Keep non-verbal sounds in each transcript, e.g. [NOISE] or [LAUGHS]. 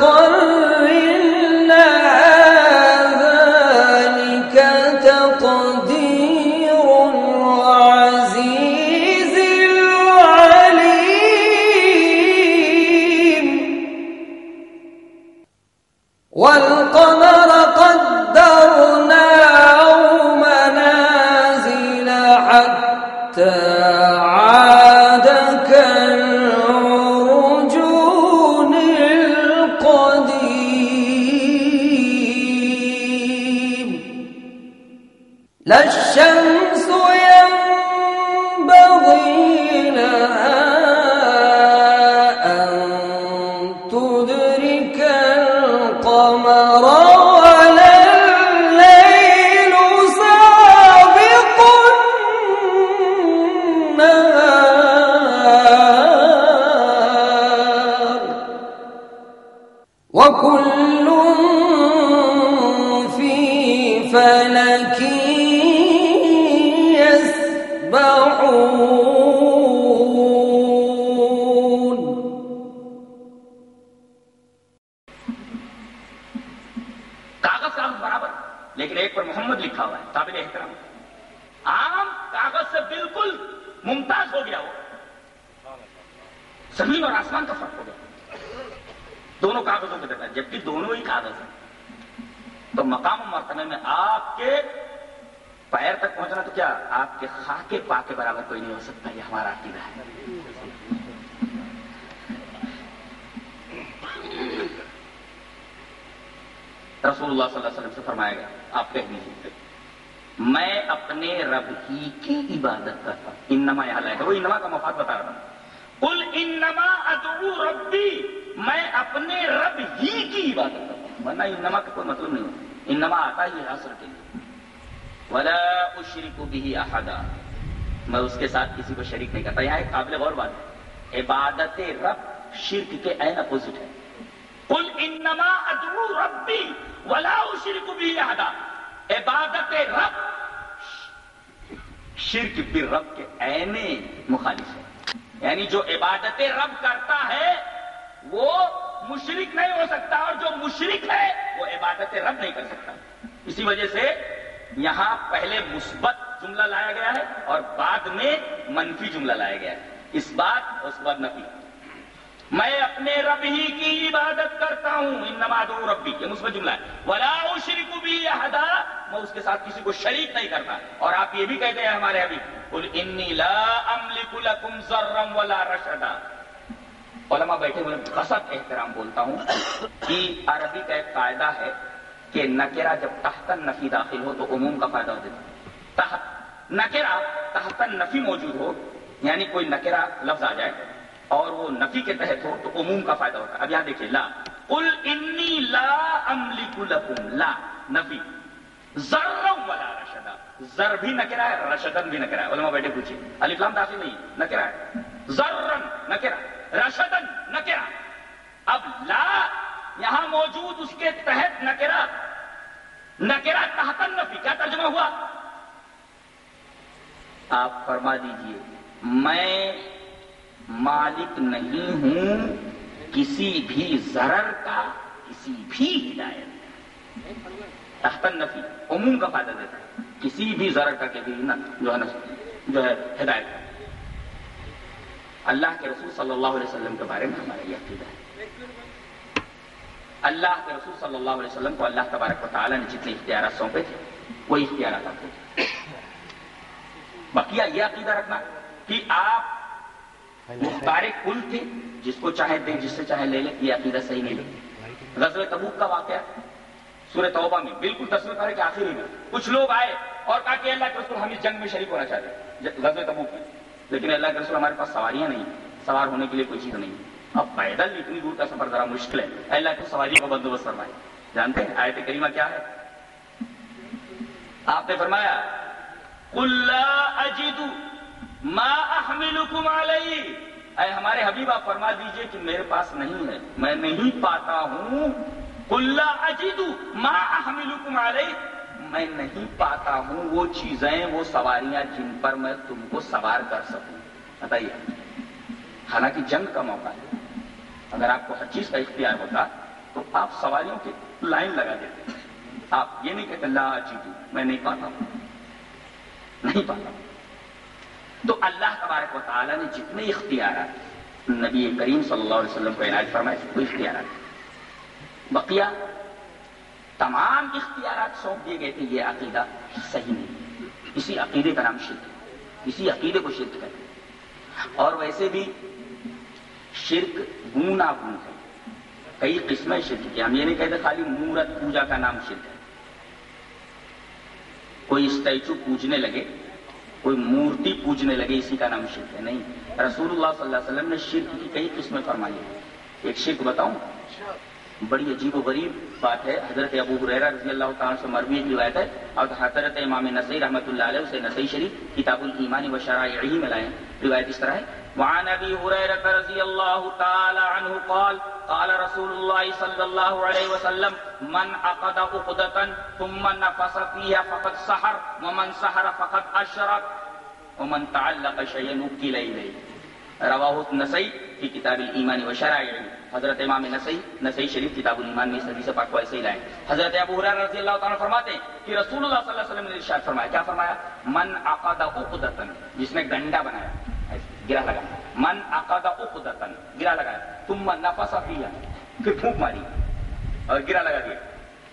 لمستقر کاغذ کا برابر، لیکن ایک پر محمد لکھا ہوا ہے قابل احترام۔ عام کاغذ سے بالکل ممتاز ہو گیا ہو زمین اور آسمان کا فرق ہو گیا۔ دونوں کاغذوں کے درمیان جبکہ دونوں ہی کاغذ ہیں۔ تو مقام و مرتبہ میں آپ کے پیر تک پہنچنا تو کیا، آپ کے کے پا کے برابر کوئی نہیں ہو سکتا، یہ ہمارا عقیدہ ہے۔ رسول اللہ صلی اللہ علیہ وسلم سے فرمائے گا آپ کہہ دیجیے میں اپنے رب ہی کی عبادت کرتا ہوں؟ انما یہاں لائے گا وہ انما کا مفاد بتا رہا ہوں۔ کل انما ادعو ربی، میں اپنے رب ہی کی عبادت کرتا ہوں۔ ورنہ انما کا کوئی مطلب نہیں ہوتا۔ انما آتا ہی حاصل کے لیے۔ ولا اشرک به احدا۔ میں اس کے ساتھ کسی کو شریک نہیں کرتا۔ یہاں ایک قابل غور بات ہے۔ عبادت رب شرک کے این اپوزٹ ہے۔ قل انما ادعو ربی ولا اشرک بھی احدا۔ عبادت رب شرک بھی رب کے این مخالف ہے۔ یعنی جو عبادت رب کرتا ہے، وہ مشرک نہیں ہو سکتا اور جو مشرک ہے، وہ عبادت رب نہیں کر سکتا۔ اسی وجہ سے یہاں پہلے مثبت جملہ لایا گیا ہے اور بعد میں منفی جملہ لایا گیا ہے۔ اس بات اس کے بعد نفی۔ میں اپنے رب ہی کی عبادت کرتا ہوں ان نماز ربی، یہ مثبت جملہ ہے۔ ولا شرک بھی احدا، میں اس کے ساتھ کسی کو شریک نہیں کرتا۔ اور آپ یہ بھی کہتے ہیں ہمارے ابھی، قل انی لا املک لکم ذرا ولا رشدا۔ علماء بیٹھے ہوئے قصد احترام بولتا ہوں کہ عربی کا ایک قاعدہ ہے کہ نکرہ جب تحت نفی داخل ہو تو عموم کا فائدہ ہو دیتا تحت نکرا تحت نفی موجود ہو یعنی کوئی نکرا لفظ آ جائے اور وہ نفی کے تحت ہو تو عموم کا فائدہ ہوتا ہے۔ اب یہاں دیکھیں لا۔ قل انی لا املک لکم، لا، نفی۔ ذر ولا رشدا ذر بھی نکرا ہے، رشدن بھی نکرا ہے۔ علماء بیٹھے پوچھیں۔ علی فلام داخل نہیں نکرا ہے۔ ذرن نکرا رشدن نکرا اب لا، یہاں موجود اس کے تحت نکرا نکرا تحت نفی، کیا ترجمہ ہوا؟ آپ فرما دیجیے، میں مالک نہیں ہوں، کسی بھی ضرر کا، کسی بھی ہدایت تختن نفی عموم کا فائدہ دیتا ہے۔ کسی بھی ضرر کا کہ نا جو ہے نا، جو ہے ہدایت کا۔ اللہ کے رسول صلی اللہ علیہ وسلم کے بارے میں ہمارا یہ عقیدہ ہے۔ اللہ کے رسول صلی اللہ علیہ وسلم کو اللہ تبارک و تعالیٰ نے جتنے اختیارات سونپے تھے وہ اختیارات آپ کو بقیہ یہ عقیدہ رکھنا کہ آپ مختار کل تھے جس کو چاہے دیں جس سے چاہے لے لیں یہ عقیدہ صحیح نہیں لے غزل تبوک کا واقعہ سورہ توبہ میں بالکل تصویر کرے کہ آخر میں۔ کچھ لوگ آئے اور کہا کہ اللہ کے رسول ہم اس جنگ میں شریک ہونا چاہتے غزل تبوک میں۔ لیکن اللہ کے رسول ہمارے پاس سواریاں نہیں سوار ہونے کے لیے کوئی چیز نہیں اب پیدل اتنی دور کا سفر ذرا مشکل ہے۔ اللہ کو سواری کا بندوبست فرمائے۔ جانتے ہیں آیت کریمہ کیا ہے؟ آپ نے فرمایا قل لا اجد ما احملکم علیہ۔ اے ہمارے حبیب، آپ فرما دیجیے کہ میرے پاس نہیں ہے۔ میں نہیں پاتا ہوں۔ قل لا اجد ما احملکم علیہ۔ میں نہیں پاتا ہوں وہ چیزیں، وہ سواریاں جن پر میں تم کو سوار کر سکوں۔ بتائیے۔ حالانکہ جنگ کا موقع ہے۔ اگر آپ کو ہر چیز کا اختیار ہوتا تو آپ سواریوں کی لائن لگا دیتے۔ آپ یہ نہیں کہتے اللہ جیتو میں نہیں پاتا ہوں۔ نہیں پاتا۔ تو اللہ تبارک و تعالیٰ نے جتنے اختیارات نبی کریم صلی اللہ علیہ وسلم کو عنایت فرمائے وہ اختیارات بقیہ تمام اختیارات سونپ دیے گئے تھے یہ عقیدہ صحیح نہیں اسی عقیدے کا نام شرک ہے۔ اسی عقیدے کو شرک کہتے ہیں۔ اور ویسے بھی شرک گونا گون ہے۔ کئی قسمیں شرک کی ہم یہ نہیں کہتے خالی مورت پوجا کا نام شرک ہے۔ کوئی اسٹیچو پوجنے لگے، کوئی مورتی پوجنے لگے، اسی کا نام شرک ہے، نہیں۔ رسول اللہ صلی اللہ علیہ وسلم نے شرک کی کئی قسمیں فرمائی ہیں۔ ایک شرک بتاؤں؟ بڑی عجیب و غریب بات ہے۔ حضرت ابو حریرہ رضی اللہ تعالیٰ سے مروی ایک روایت ہے۔ اور حضرت امام نسی رحمۃ اللہ علیہ اسے نسی شریف، کتاب الایمان و شرائعہ میں لائے روایت اس طرح ہے۔ وعن ابي هريره رضي الله تعالى عنه قال قال رسول الله صلى الله عليه وسلم، من عقد عقدة ثم نفس فيها فقد سحر، ومن سحر فقد اشرك ومن تعلق شيئا وكل اليه رواه النسائی کی کتاب الایمان و شرائع حضرت امام نسائی نسائی شریف کتاب الایمان میں اس حدیث پاک کو ایسے ہی لائے حضرت ابو ہریرہ رضی اللہ تعالیٰ فرماتے ہیں کہ رسول اللہ صلی اللہ علیہ وسلم نے ارشاد فرمایا، کیا فرمایا؟ من عقد عقدة جس نے گنڈا بنایا۔ گرا لگا من عقد عقدة گرا لگایا ثم نفس فيها پھر پھونک ماری اور گرا لگا دیا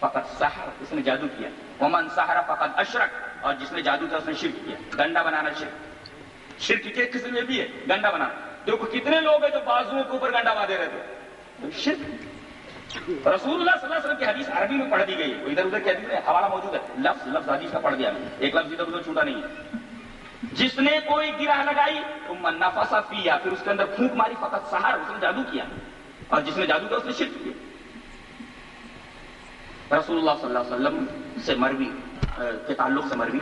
فقط سحر اس نے جادو کیا ومن سحر فقط اشرک اور جس نے جادو کیا اس نے شرک کیا گنڈا بنانا شرک شرک کے قسم میں بھی ہے گنڈا بنانا دیکھو کتنے لوگ ہیں جو بازوؤں کے اوپر گنڈا باندھے رہتے شرک رسول اللہ صلی اللہ علیہ وسلم کی حدیث عربی میں پڑھ دی گئی ہے ادھر ادھر کی حدیث ہے حوالہ موجود ہے لفظ لفظ حدیث کا پڑھ دیا میں ایک لفظ ادھر ادھر چھوٹا نہیں ہے جس نے کوئی گرہ لگائی تو نفسا پیا پھر اس کے اندر پھونک ماری، فقط سہار اس نے جادو کیا۔ اور جس نے جادو کیا، اس نے شرک کیا۔ رسول اللہ صلی اللہ علیہ وسلم سے مروی کے تعلق سے مروی۔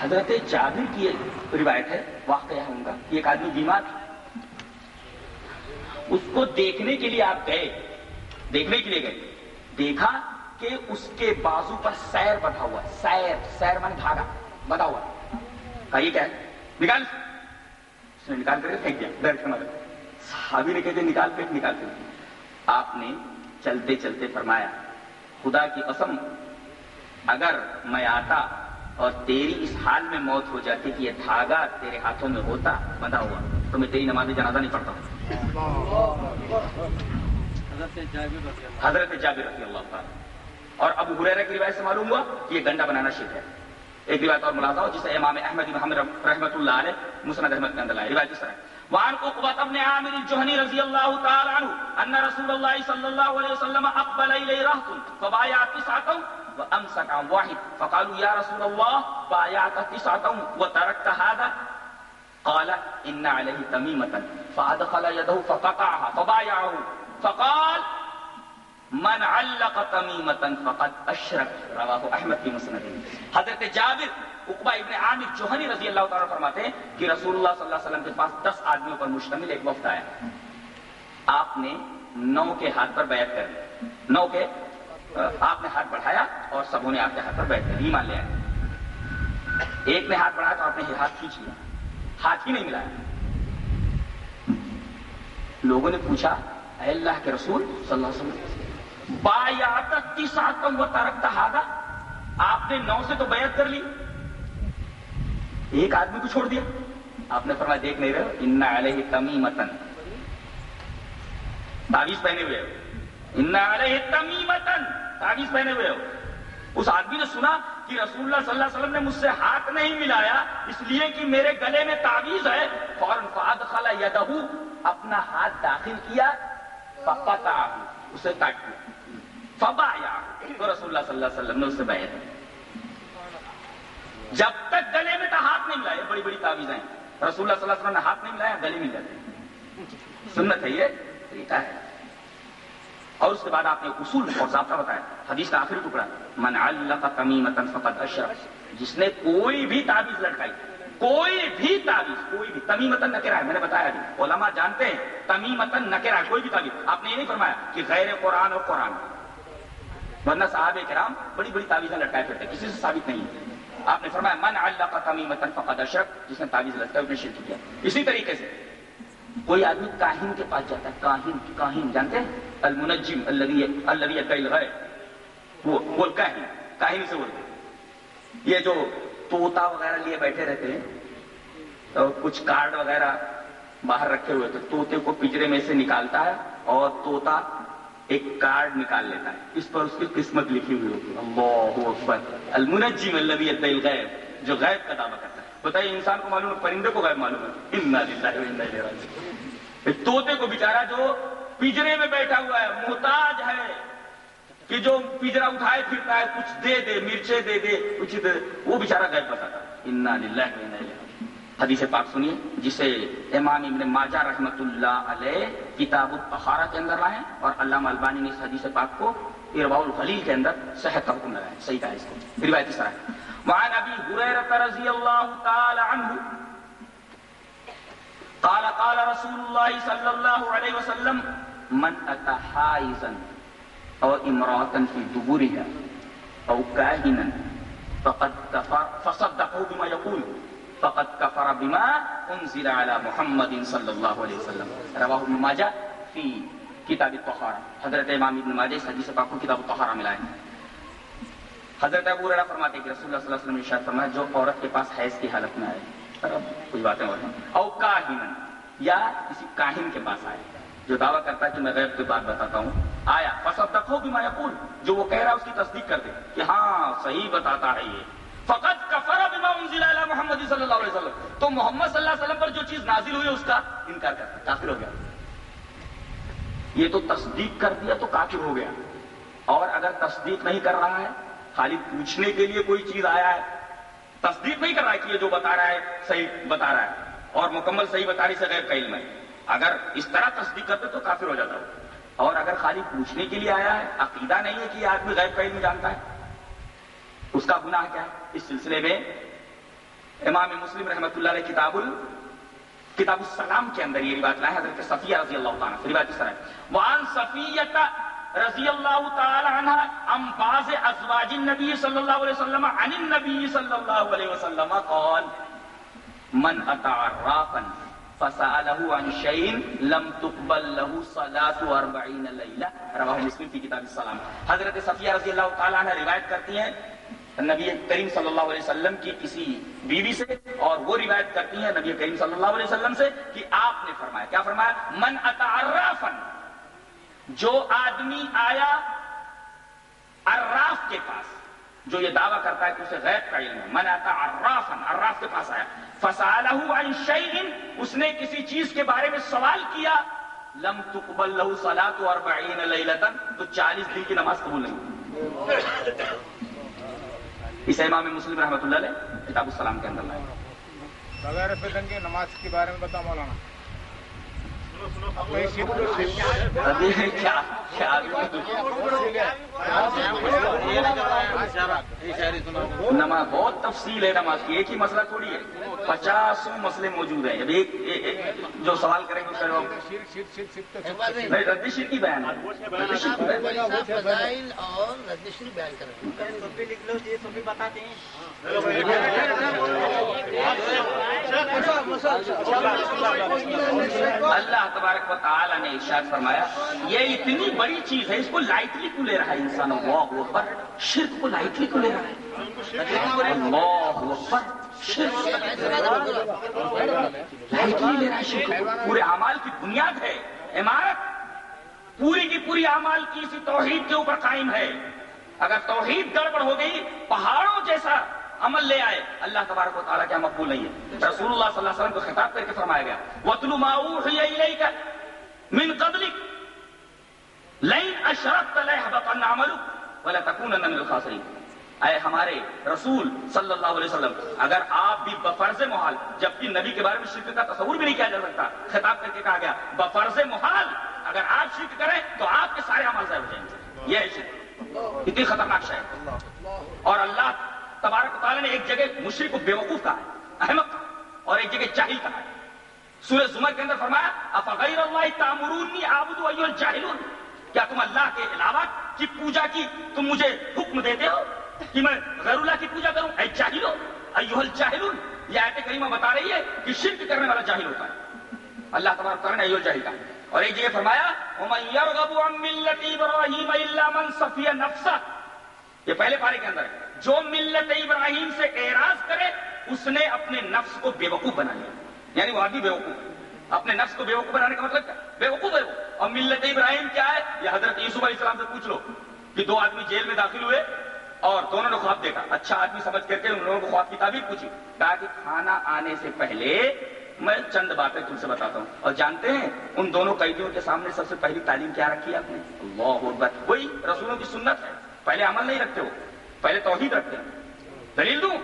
حضرت جابر کی ایک روایت ہے، واقعہ ہے ان کا، کہ ایک آدمی بیمار تھا۔ اس کو دیکھنے کے لیے آپ گئے، دیکھنے کے لیے گئے۔ دیکھا کہ اس کے بازو پر سیر بندھا ہوا ہے سیر سیر من دھاگا، بندھا ہوا۔ ہے کہا یہ کیا ہے نکال اس نے نکال کر کے پھینک دیا ڈر کے مدد صحابی نے کہتے نکال پھینک نکال پھینک آپ نے چلتے چلتے فرمایا خدا کی قسم اگر میں آتا اور تیری اس حال میں موت ہو جاتی کہ یہ دھاگا تیرے ہاتھوں میں ہوتا بندھا ہوا تو میں تیری نماز جنازہ نہیں پڑھتا حضرت جابر رضی اللہ تعالیٰ اور ابو حریرہ کی روایت سے معلوم ہوا کہ یہ گنڈا بنانا شرک ہے ایک روایت اور ملاحظہ ہو جسے امام احمد محمد رحمۃ اللہ علیہ مسند احمد کے اندر لائے روایت اس طرح وعن عقبة بن عامر الجهني رضي الله تعالى عنه أن رسول الله صلى الله عليه وسلم أقبل إليه رهط فبايع تسعة وأمسك عن واحد فقالوا يا رسول الله بايعت تسعة وتركت هذا قال إن عليه تميمة فأدخل يده فقطعها فبايعه فقال من علق تميمة فقد أشرك رواه أحمد في مسنده حضرت جابر اقبا ابن عامر جوہنی رضی اللہ تعالیٰ فرماتے ہیں کہ رسول اللہ صلی اللہ علیہ وسلم کے پاس دس آدمیوں پر مشتمل ایک وفد آیا۔ آپ نے نو کے ہاتھ پر بیعت کر لی۔ نو کے آپ نے ہاتھ بڑھایا اور سبوں نے آپ کے ہاتھ پر بیعت کر لی مان لیا ایک نے ہاتھ بڑھایا تو آپ نے ہاتھ کھینچ لیا۔ ہاتھ ہی نہیں ملایا۔ لوگوں نے پوچھا، اے اللہ کے رسول صلی اللہ علیہ وسلم بایات تیساتم و ترکتا ہاگا؟ آپ نے نو سے تو بیعت کر لی۔ ایک آدمی کو چھوڑ دیا۔ آپ نے فرمایا، دیکھ نہیں رہے ان علیہ تمیمتن تعویذ پہنے ہوئے ہو۔ ان علیہ تمیمتن تعویذ پہنے ہوئے ہو۔ اس آدمی نے سنا کہ رسول اللہ صلی اللہ علیہ وسلم نے مجھ سے ہاتھ نہیں ملایا، اس لیے کہ میرے گلے میں تعویذ ہے۔ فوراً فاد خلا یدہ اپنا ہاتھ داخل کیا۔ فقطع اسے کاٹ دیا۔ فبایا تو رسول اللہ صلی اللہ علیہ وسلم نے اس سے بیعت جب تک گلے میں تو ہاتھ نہیں ملایا بڑی بڑی تعویذیں. رسول اللہ صلی اللہ علیہ وسلم نے ہاتھ نہیں ملایا گلے میں جاتے سنت ہے یہ طریقہ ہے. اور اس کے بعد آپ نے اصول اور ضابطہ بتایا. حدیث کا آخری ٹکڑا. من علق تمیمتا فقد اشرک. جس نے کوئی بھی تعویذ لٹکائی، کوئی بھی تعویذ، کوئی بھی، تمیمتن نکرا ہے، میں نے بتایا ابھی علماء جانتے ہیں، تمیمتن نکرا ہے، کوئی بھی تعویذ. آپ نے یہ نہیں فرمایا کہ غیر قرآن اور قرآن. ورنہ صحابہ کرام بڑی بڑی تعویذیں لٹکائے پھرتے کسی سے ثابت نہیں ہے۔ آپ نے فرمایا، من علق تمیمتن فقد اشرک جس نے تعویذ لٹکائی، اس نے شرک کیا۔ اسی طریقے سے کوئی آدمی کاہن کے پاس جاتا ہے، کاہن کاہن، جانتے ہیں؟ المنجم، الذي الذي يدعي الغیب وہ وہ کاہن کاہن سے بولتے یہ جو طوطا وغیرہ لیے بیٹھے رہتے ہیں تو کچھ کارڈ وغیرہ باہر رکھے ہوئے، تو طوطے کو پجرے میں سے نکالتا ہے اور طوطا ایک کارڈ نکال لیتا ہے۔ اس پر اس کی قسمت لکھی ہوئی ہوتی ہے۔ اللہ اکبر۔ المنجم الذي الغیب، جو غیب کا دعویٰ کرتا ہے۔ بتائیے، انسان کو معلوم ہے، پرندے کو غیب معلوم ہے۔ انا للہ و انا الیہ راجعون طوطے کو بیچارہ جو پجرے میں بیٹھا ہوا ہے، محتاج ہے کہ جو پجرا اٹھائے، پھرتا ہے، کچھ دے دے، مرچے دے دے، کچھ دے وہ بیچارہ غیب بتاتا ہے۔ انا للہ و انا الیہ حدیث پاک سنیے، جسے امام ابن ماجہ رحمت اللہ علیہ کتاب الطہارہ کے اندر لائے اور علامہ البانی نے اس حدیث پاک کو ارباء الخلیل کے اندر صحت کا حکم لگایا صحیح کہا اس کو۔ روایت اس طرح ہے۔ وعن ابي هريره رضي الله تعالى عنه قال قال رسول الله صلى الله عليه وسلم، من اتى حائزا او امراه في دبرها او كاهنا فقد كفر فصدقوا بما يقول فقد كفر بما انزل على محمد صلى الله عليه وسلم. رواه ابن ماجه في کتاب الطہارہ حضرت امام ابن ماجہ اس حدیث پاک کو کتاب الطہارہ ملائے ہیں. حضرت ابو ہریرہ فرماتے ہیں کہ رسول اللہ صلی اللہ علیہ وسلم نے ارشاد فرمایا، جو عورت کے پاس حیض کی حالت میں آئے کچھ باتیں اور ہیں؟ او کاہن یا کسی کاہن کے پاس آئے، جو دعویٰ کرتا ہے کہ میں غیب کی بات بتاتا ہوں۔ آیا فصدقوا بما یقول، جو وہ کہہ رہا ہے، اس کی تصدیق کر دے کہ ہاں صحیح بتاتا ہے یہ۔ فقط انزل علی محمد صلی اللہ علیہ وسلم۔ تو محمد صلی اللہ علیہ وسلم پر جو چیز نازل ہوئی اس کا انکار کرتا کافر ہو گیا۔ یہ تو تصدیق کر دیا تو کافر ہو گیا۔ اور اگر تصدیق نہیں کر رہا ہے خالی پوچھنے کے لیے کوئی چیز آیا ہے، تصدیق نہیں کر رہا ہے کہ یہ جو بتا رہا ہے، صحیح بتا رہا ہے۔ اور مکمل صحیح بتا رہی سے غیر کا علم ہے۔ اگر اس طرح تصدیق کرتے تو کافر ہو جاتا۔ ہو اور اگر خالی پوچھنے کے لیے آیا ہے، عقیدہ نہیں ہے کہ یہ آدمی غیر کا علم جانتا ہے۔ اس کا گناہ کیا ہے؟ اس سلسلے میں امام مسلم رحمۃ اللہ علیہ کتاب ال کتاب السلام کے اندر یہ روایت لائے حضرت صفیہ رضی اللہ تعالیٰ سے روایت اس طرح ہے۔ وعن صفیہ رضی اللہ تعالی عنہ ام باز ازواج النبی صلی اللہ علیہ وسلم عن النبی صلی اللہ علیہ وسلم قال، من اتى عرافا فسأله عن شيء لم تقبل له صلاة 40 ليلة. رواه مسلم في کتاب السلام۔ حضرت صفیہ رضی اللہ تعالی عنہ روایت کرتی ہیں نبی کریم صلی اللہ علیہ وسلم کی کسی بیوی سے اور وہ روایت کرتی ہیں نبی کریم صلی اللہ علیہ وسلم سے کہ آپ نے فرمایا۔ کیا فرمایا؟ من اتعرافا جو آدمی آیا عراف کے پاس، جو یہ دعویٰ کرتا ہے کہ اسے غیب کا علم ہے۔ من اتا عرافا عراف کے پاس آیا۔ فسالہ عن شیء اس نے کسی چیز کے بارے میں سوال کیا۔ لم تقبل له صلاة 40 لیلتا، تو 40 دن کی نماز قبول نہیں۔ اسے امام مسلم رحمۃ اللہ علیہ کتاب السلام کے اندر لائے۔ بغیر کی نماز کے بارے میں بتا مولانا۔ کیا نماز بہت تفصیل ہے نماز کی، ایک ہی مسئلہ تھوڑی ہے۔ پچاسوں مسئلے موجود ہیں۔ اب ایک جو سوال کریں گے اس کا جواب نہیں ردی شرک کی بیان ہے ردی شرک کی بیان ہے فضائل اور ردشری بیان کریں۔ اللہ تبارک و تعالی نے ارشاد فرمایا، یہ اتنی بڑی چیز ہے، اس کو لائٹلی کیوں لے رہا ہے انسان اللہ اکبر شرک کو لائٹلی کیوں لے رہا ہے اللہ اکبر شرک لائٹلی لے رہا ہے شرک پورے اعمال کی بنیاد ہے۔ عمارت پوری کی پوری اعمال کی اسی توحید کے اوپر قائم ہے۔ اگر توحید گڑبڑ ہو گئی، پہاڑوں جیسا عمل لے آئے، اللہ تبارک و تعالیٰ کیا مقبول نہیں ہے۔ رسول اللہ صلی اللہ علیہ وسلم کو خطاب کر کے فرمایا گیا۔ وَاتْلُ مَا أُوحِيَ إِلَيْكَ مِن قَبْلِكَ لَئِنْ أَشْرَكْتَ لَيَحْبَطَنَّ عَمَلُكَ وَلَتَكُونَنَّ مِنَ الْخَاسِرِينَ. اے ہمارے رسول صلی اللہ علیہ وسلم، اگر آپ بھی بفرض محال، جبکہ نبی کے بارے میں شرک کا تصور بھی نہیں کیا جا سکتا، خطاب کر کے کہا گیا، بفرض محال، اگر آپ شرک کریں تو آپ کے سارے عمل ضائع ہو جائیں گے۔ یہ ہے شرک۔ اتنی خطرناک شے اور اللہ تبارک تعالیٰ نے ایک جگہ مشرق کو بیوقوف کہا ہے احمد کہا اور ایک جگہ جاہل کہا ہے۔ سورہ زمر کے اندر فرمایا، افغیر اللہ تعمرونی عابد ایو الجاہلون کیا تم اللہ کے علاوہ کی پوجا کی تم مجھے حکم دیتے ہو کہ میں غیر اللہ کی پوجا کروں؟ اے جاہلو، ایوہ الجاہلون، یہ آیت کریمہ بتا رہی ہے کہ شرک کرنے والا جاہل ہوتا ہے۔ اللہ تبارک تعالیٰ نے ایوہ الجاہل کہا۔ اور ایک جگہ فرمایا، وَمَن يَرْغَبُ عَن مِّلَّةِ إِبْرَاهِيمَ إِلَّا مَن صَفِيَ نَفْسَهُ۔ یہ پہلے پارے کے اندر ہے۔ جو ملت ابراہیم سے اعراض کرے، اس نے اپنے نفس کو بے وقوف بنا لیا۔ یعنی وہ آدمی بے وقوف اپنے نفس کو بے وقوف بنانے کا مطلب کیا؟ بے وقوف ہے وہ۔ اور ملت ابراہیم کیا ہے یہ حضرت یوسف علیہ السلام سے پوچھ لو کہ دو آدمی جیل میں داخل ہوئے اور دونوں نے خواب دیکھا۔ اچھا آدمی سمجھ کر کے ان لوگوں کو خواب کی تعبیر پوچھی۔ کہا کہ کھانا آنے سے پہلے میں چند باتیں تم سے بتاتا ہوں۔ اور جانتے ہیں ان دونوں قیدیوں کے سامنے سب سے پہلی تعلیم کیا رکھی ہے آپ نے؟ اللہ اکبر۔ وہی رسولوں کی سنت ہے۔ پہلے عمل نہیں رکھتے ہو پہلے توحید رکھتے ہیں۔ دلیل دوں؟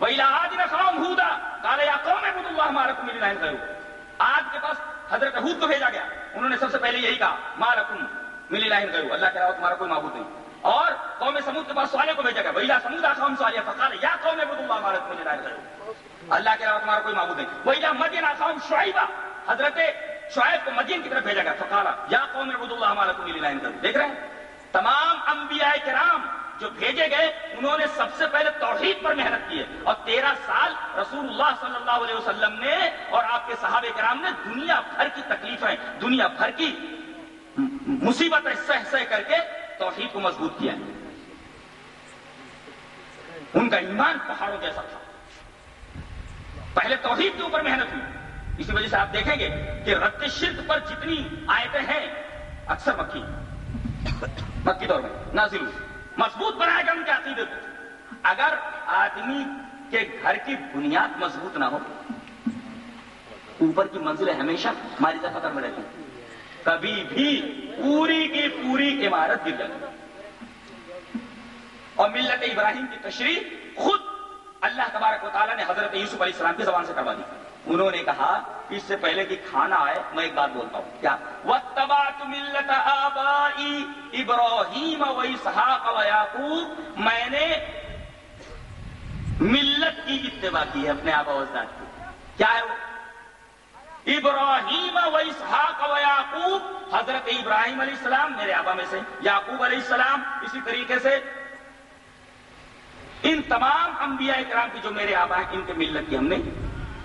وہی آج رکھاؤں ہودا۔ کالے یا قوم ہے اللہ ہمارا کو میری لائن آج کے پاس حضرت حود کو بھیجا گیا۔ انہوں نے سب سے پہلے یہی کہا ماں مارکم ملی لائن کرو اللہ کے علاوہ تمہارا کوئی معبود نہیں۔ اور قوم سمود کے پاس سوالے کو بھیجا گیا۔ وہی سمود قوم سوالیہ، فقال یا قوم عبد اللہ ہمارا کو ملی لائن کرو اللہ کے علاوہ تمہارا کوئی معبود نہیں۔ وہی مدین قوم شعیبہ حضرت شعیب کو مدین کی طرف بھیجا گیا۔ فقالا یا قوم عبد اللہ ہمارا کو ملی لائن کرو دیکھ رہے ہیں؟ تمام انبیاء کرام جو بھیجے گئے، انہوں نے سب سے پہلے توحید پر محنت کی ہے۔ اور تیرہ سال رسول اللہ صلی اللہ علیہ وسلم نے اور آپ کے صحابہ کرام نے دنیا بھر کی تکلیفیں، دنیا بھر کی مصیبتیں سہ سہ کر کے توحید کو مضبوط کیا ہے۔ ان کا ایمان پہاڑوں جیسا تھا۔ پہلے توحید کے اوپر محنت ہوئی۔ اسی وجہ سے آپ دیکھیں گے کہ رد شرک پر جتنی آیتیں ہیں، اکثر مکی مکی دور میں نازل ہوئی۔ مضبوط بنائے گا ان کے عقیدے کو اگر آدمی کے گھر کی بنیاد مضبوط نہ ہو، اوپر کی منزلیں ہمیشہ ہماری طرح خطر میں رہتی ہیں۔ کبھی بھی پوری کی پوری عمارت گر جاتی اور ملت ابراہیم کی تشریح خود اللہ تبارک و تعالیٰ نے حضرت یوسف علیہ السلام کی زبان سے کروا دی۔ انہوں نے کہا، اس سے پہلے کہ کھانا آئے، میں ایک بات بولتا ہوں. کیا؟ وَاتَّبَعْتُ مِلَّةَ آبَائِ ابراہیم و اسحاق و یعقوب میں نے ملت کی اتباع کی ہے اپنے آبا و اجداد کی۔ کیا ہے وہ؟ ابراہیم و اسحاق و یعقوب حضرت ابراہیم علیہ السلام میرے آبا میں سے یعقوب علیہ السلام اسی طریقے سے ان تمام انبیاء کرام کی جو میرے آبا ہیں، ان کے ملت کی ہم نے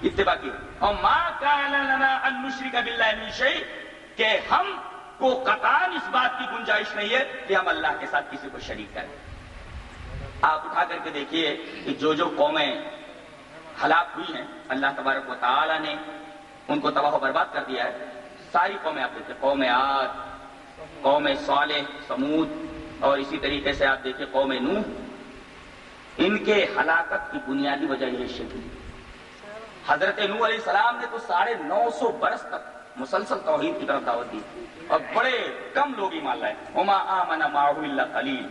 اتباع کی۔ اور ماں کا مشرق کہ ہم کو قطان اس بات کی گنجائش نہیں ہے کہ ہم اللہ کے ساتھ کسی کو شریک کریں۔ آپ اٹھا کر کے دیکھیے کہ جو جو قومیں ہلاک ہوئی ہیں، اللہ تبارک و تعالی نے ان کو تباہ و برباد کر دیا ہے۔ ساری قومیں آپ دیکھیں قوم عاد، قوم صالح، سمود، اور اسی طریقے سے آپ دیکھیں قوم نوح۔ ان کے ہلاکت کی بنیادی وجہ یہ شرک حضرت نوح علیہ السلام نے تو ساڑھے نو سو برس تک مسلسل توحید کی طرف دعوت دی۔ اور بڑے کم لوگ ہی مان لائے۔ اما آمن معه اللہ خلیل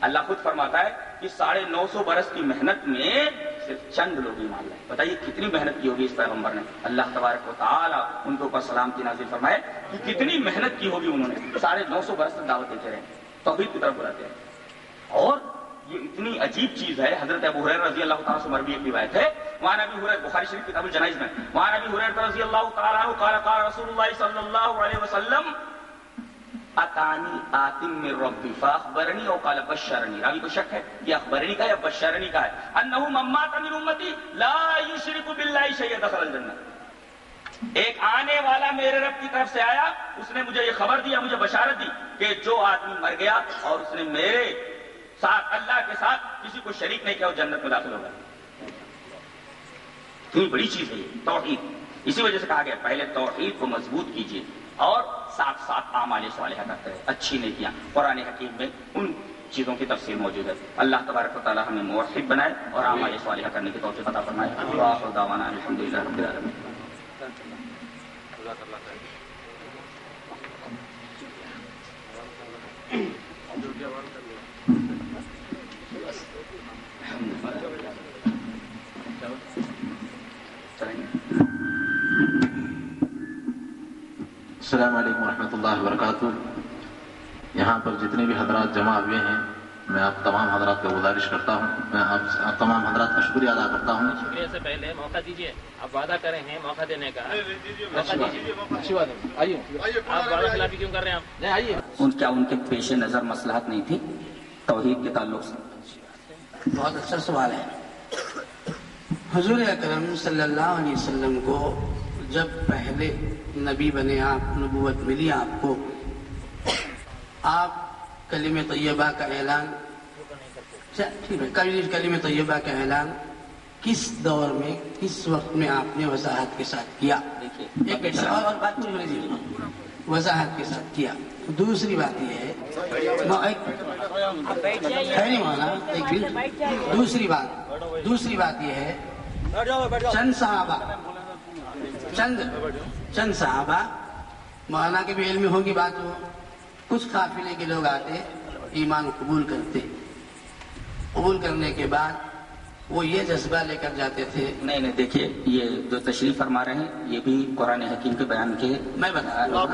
اللہ خود فرماتا ہے کہ ساڑھے نو سو برس کی محنت میں صرف چند لوگ ہی مان لائے۔ بتائیے کتنی محنت کی ہوگی اس پیغمبر نے؟ اللہ تبارک و تعالی ان کے اوپر سلامتی نازل فرمائے کہ کتنی محنت کی ہوگی انہوں نے۔ ساڑھے نو سو برس تک دعوت دیتے رہے۔ توحید کی طرف بلاتے ہیں اور یہ اتنی عجیب چیز ہے، حضرت ابو حریر رضی اللہ تعالیٰ سے مربی ایک روایت ہے وہاں نبی حریر بخاری شریف کتاب الجنائز میں. وہاں نبی حریر رضی اللہ تعالیٰ عنہ قال قال رسول اللہ صلی اللہ علیہ وسلم اتانی آتم من ربی فاخبرنی او قال بشرنی راوی کو شک ہے یہ اخبرنی کا یا بشرنی کا ہے؟ انہو من مات من امتی لا یشرک باللہ شیئا دخل الجنہ ایک آنے والا میرے رب کی طرف سے آیا، اس نے مجھے یہ خبر دیا مجھے بشارت دی کہ جو آدمی مر گیا اور اس نے میرے ساتھ، اللہ کے ساتھ کسی کو شریک نہیں کیا، وہ جنت میں داخل ہوگا اتنی بڑی چیز ہے توحید۔ اسی وجہ سے کہا گیا پہلے توحید کو مضبوط کیجیے اور ساتھ ساتھ اعمال صالحہ کرتے رہے اچھی نیکیاں۔ قرآن حکیم میں ان چیزوں کی تفصیل موجود ہے۔ اللہ تبارک و تعالی ہمیں موفق بنائے اور اعمال صالحہ کرنے کی توفیق عطا فرمائے۔ وآخر دعوانا الحمدللہ رب العالمین۔ السلام علیکم ورحمۃ اللہ وبرکاتہ۔ یہاں پر جتنے بھی حضرات جمع ہوئے ہیں میں آپ تمام حضرات کو گزارش کرتا ہوں۔ میں آپ تمام حضرات کا شکریہ ادا کرتا ہوں۔ شکریہ سے پہلے موقع دیجیے آپ وعدہ کریں ہیں موقع دینے کا۔ موقع دیجیے اچھی بات ہے۔ آئیے۔ آپ وعدہ خلافی کیوں کر رہے ہیں آپ؟ نہیں آئیے۔ ان کیا ان کے پیش نظر مسلحت نہیں تھی؟ توحید کے تعلق سے۔ بہت اچھا سوال ہے۔ حضور اکرم صلی اللہ علیہ وسلم کو جب پہلے نبی بنے آپ، نبوت ملی آپ کو، آپ کلیم طیبہ کا اعلان ٹھیک ہے کلیم طیبہ کا اعلان کس دور میں، کس وقت میں آپ نے وضاحت کے ساتھ کیا؟ ایک منٹ اور بات دیجیے وضاحت کے ساتھ کیا۔ دوسری بات یہ ہے دوسری بات دوسری بات یہ ہے، چند صحابہ چند چند صحابہ مولانا کے بھی علم ہوگی بات ہو کچھ قافلے کے لوگ آتے ایمان قبول کرتے قبول کرنے کے بعد وہ یہ جذبہ لے کر جاتے تھے نہیں نہیں دیکھیے یہ جو تشریف فرما رہے ہیں یہ بھی قرآن حکیم کے بیان کے میں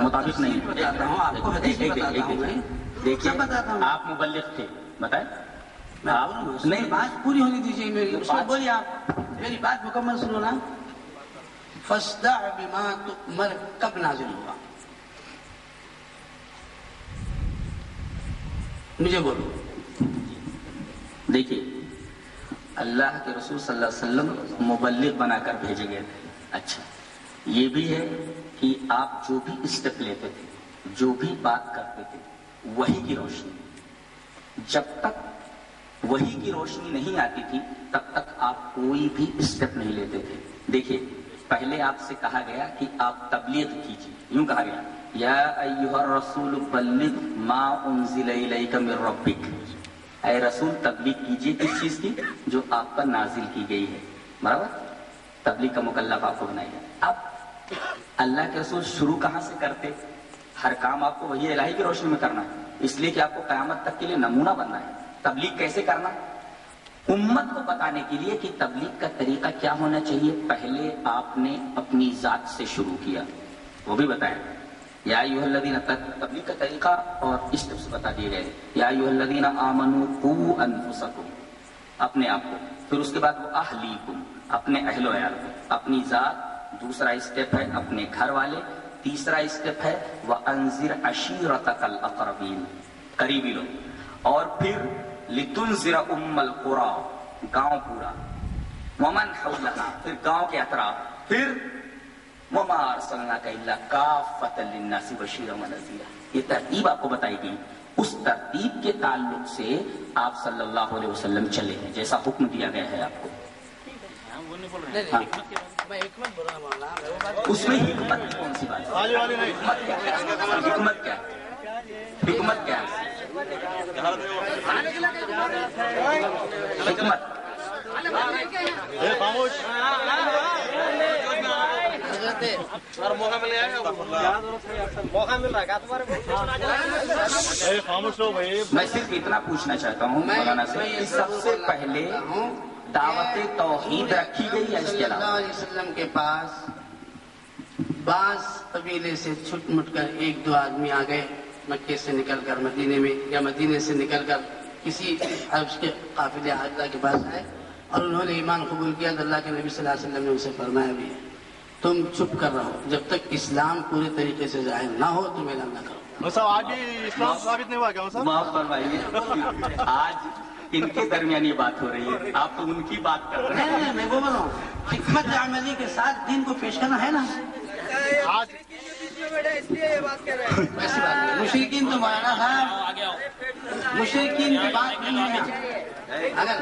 مطابق نہیں۔ بتاتا ہوں آپ کو حدیث بھی ایک- ایک- بتاتا ایک- ہوں میں۔ دیکھیے سب بتاتا ہوں۔ آپ مبلغ تھے بتائیں۔ نہیں بات پوری ہونے دیجیے میری بولیے آپ۔ میری بات مکمل سنو نا۔ فسدع بما تؤمر کب نازل ہوا۔ مجھے بولو۔ دیکھیے، اللہ کے رسول صلی اللہ علیہ وسلم مبلغ بنا کر بھیجے گئے تھے۔ اچھا یہ بھی ہے کہ آپ جو بھی اسٹیپ لیتے تھے، جو بھی بات کرتے تھے، وہی کی روشنی۔ جب تک وہی کی روشنی نہیں آتی تھی، تب تک آپ کوئی بھی اسٹیپ نہیں لیتے تھے۔ دیکھیے پہلے آپ سے کہا گیا کہ آپ تبلیغ کیجیے یوں کہا گیا، یا ایوہ الرسول بلغ ما انزل الیک من ربک۔ اے رسول، تبلیغ کیجیے کس چیز کی؟ جو آپ پر نازل کی گئی ہے۔ برابر؟ تبلیغ کا مکلف آپ کو بنایا گیا اب اللہ کے رسول شروع کہاں سے کرتے؟ ہر کام آپ کو وہی الہی کی روشنی میں کرنا ہے۔ اس لیے کہ آپ کو قیامت تک کے لیے نمونہ بننا ہے۔ تبلیغ کیسے کرنا؟ امت کو بتانے کے لیے کہ تبلیغ کا طریقہ کیا ہونا چاہیے۔ پہلے آپ نے اپنی ذات سے شروع کیا۔ وہ بھی بتائیں۔ یا ایوہ الذین تبلیغ کا طریقہ اور اسٹیپ سے بتا دیے گئے۔ یا ایوہ الذین آمنوا قو انفسکم۔ اپنے آپ کو۔ پھر اس کے بعد وہ اہلیکم۔ اپنے اہل و عیال کو۔ اپنی ذات۔ دوسرا اسٹیپ ہے اپنے گھر والے۔ تیسرا اسٹیپ ہے وہ انضر عشیرتک الاقربین قریبی لوگ۔ اور پھر لتنذر ام القرى. گاؤں پورا. ومن حولها. پھر گاؤں کے اطراف. پھر وما ارسلناک الا کافۃ للناس بشیرا ونذیرا یہ ترتیب آپ کو بتائی گئی. اس ترتیب کے تعلق سے آپ صلی اللہ علیہ وسلم چلے ہیں. جیسا حکم دیا گیا ہے آپ کو. ہاں. اس میں حکمت کون سی بات حکمت کیا حکمت کیا حکمت میں صرف اتنا پوچھنا چاہتا ہوں مولانا سے سب سے پہلے دعوت توحید رکھی گئی ہے اس صلی کے اللہ علیہ وسلم کے پاس بعض قبیلے سے چھٹ مٹ کر ایک دو آدمی آ گئے۔ مکے سے نکل کر مدینے میں یا مدینے سے نکل کر کسی عرب کے قافلے اللہ کے پاس آئے اور انہوں نے ایمان قبول کیا تو اللہ کے نبی صلی اللہ علیہ وسلم نے ان سے فرمایا بھی ہے تم چپ کر رہو جب تک اسلام پورے طریقے سے ظاہر نہ ہو تم اعلان نہ کرو۔ معاف فرمائیے۔ آج ان کے درمیان یہ بات ہو رہی ہے۔ آپ تو ان کی بات کر رہے ہیں۔ نہیں نہیں میں وہ ہوں حکمت عملی کے ساتھ دین کو پیش کرنا ہے نا؟ نہیں [LAUGHS] مشرقین تو مولانا صاحب مشرقین کی بات نہیں ہے۔ اگر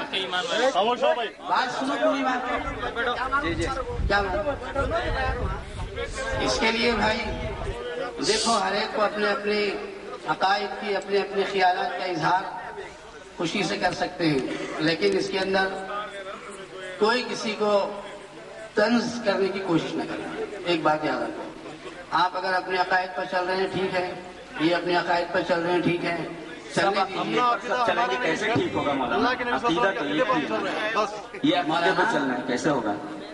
بات سنو پوری بات۔ کیا بات؟ اس کے لیے بھائی دیکھو ہر ایک کو اپنے اپنے عقائد کی اپنے اپنے خیالات کا اظہار خوشی سے کر سکتے ہیں۔ لیکن اس کے اندر کوئی کسی کو طنز کرنے کی کوشش نہ کرے۔ ایک بات یاد رکھو۔ آپ اگر اپنے عقائد پر چل رہے ہیں ٹھیک ہے۔ یہ اپنے عقائد پر چل رہے ہیں ٹھیک ہے۔ چلیں گے کیسے ٹھیک ہوگا مولانا؟ عقیدہ تو ایک ہی ہے۔ یہ عقیدے پہ چلنا ہے کیسے ہوگا؟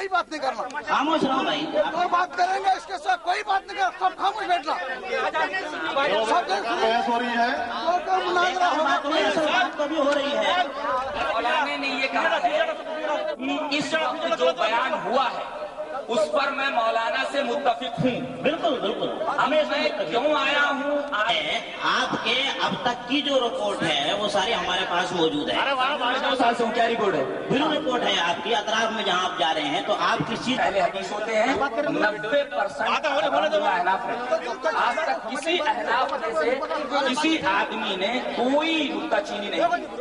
کوئی بات نہیں کرنا۔ خاموش رہو بھائی۔ اور بات کریں گے اس کے ساتھ کوئی بات نہیں کرنا۔ سب خاموش بیٹھ رہا سب ہو رہی ہے۔ مناظرہ ہو رہی ہے۔ نے یہ کہا ہے اس وقت جو بیان ہوا ہے اس پر میں مولانا سے متفق ہوں۔ بالکل بالکل۔ ہمیں میں کیوں آیا ہوں؟ آئے آپ کے اب تک کی جو رپورٹ ہے وہ ساری ہمارے پاس موجود ہے۔ کیا رپورٹ ہے؟ بالکل رپورٹ ہے آپ کی اطراف میں جہاں آپ جا رہے ہیں تو آپ کسی پہلے حدیث ہوتے ہیں۔ نبے پرسنٹ آج تک کسی احناف میں سے کسی آدمی نے کوئی نکتہ چینی نہیں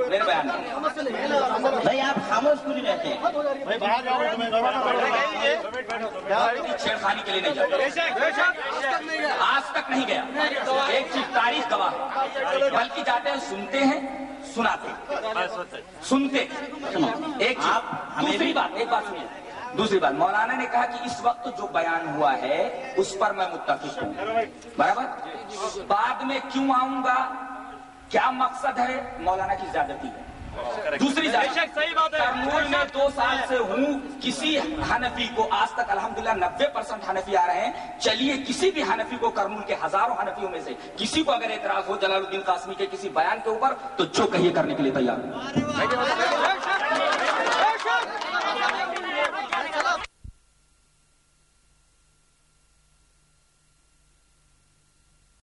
میرے بیان میں۔ بھائی آپ خاموش کیوں نہیں رہتے؟ ہیں کی چھیڑخانی کے لیے نہیں جاتے آج تک نہیں گیا۔ ایک چیز تاریخ گواہ۔ بلکہ جاتے ہیں، سنتے ہیں، سناتے سنتے ایک دوسری بات، ایک بات سنیے۔ دوسری بات، مولانا نے کہا کہ اس وقت جو بیان ہوا ہے، اس پر میں متفق ہوں۔ برابر؟ بعد میں کیوں آؤں گا؟ کیا مقصد ہے؟ مولانا کی زیادتی ہے۔ دوسری جائے صحیح بات ہے۔ کرنول میں دو سال سے ہوں کسی ہنفی کو آج تک الحمدللہ نبے پرسنٹ ہنفی آ رہے ہیں۔ چلیے کسی بھی ہنفی کو کرنول کے ہزاروں ہنفیوں میں سے کسی کو اگر اعتراض ہو جلال الدین قاسمی کے کسی بیان کے اوپر تو جو کہیے کرنے کے لیے تیار۔ ہوں